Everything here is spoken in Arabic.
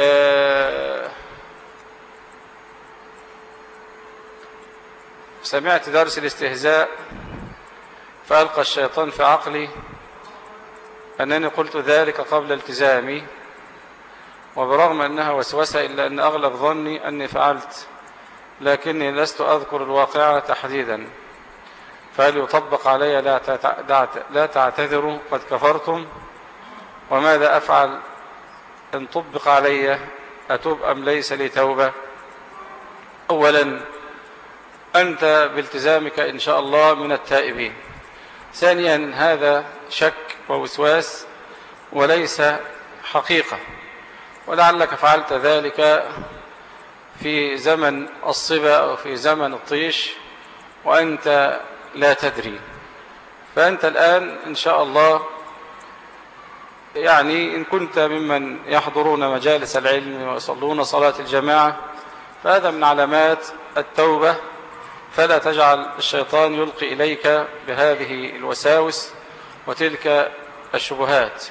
آه، سمعت درس الاستهزاء فألقى الشيطان في عقلي أنني قلت ذلك قبل التزامي وبرغم أنها وسوسة إلا أن أغلب ظني أني فعلت لكني لست أذكر الواقعة تحديدا فهل يطبق علي لا تعتذروا قد كفرتم؟ وماذا أفعل إن طبق علي أتوب أم ليس لي توبة أولا أنت بالتزامك إن شاء الله من التائبين. ثانيا هذا شك ووسواس وليس حقيقة. ولعلك فعلت ذلك في زمن الصبا أو في زمن الطيش وأنت لا تدري. فأنت الآن إن شاء الله يعني إن كنت ممن يحضرون مجالس العلم ويصلون صلاة الجماعة فهذا من علامات التوبة فلا تجعل الشيطان يلقي إليك بهذه الوساوس وتلك الشبهات.